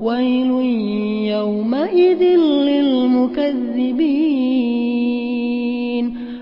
ويل يومئذ للمكذبين.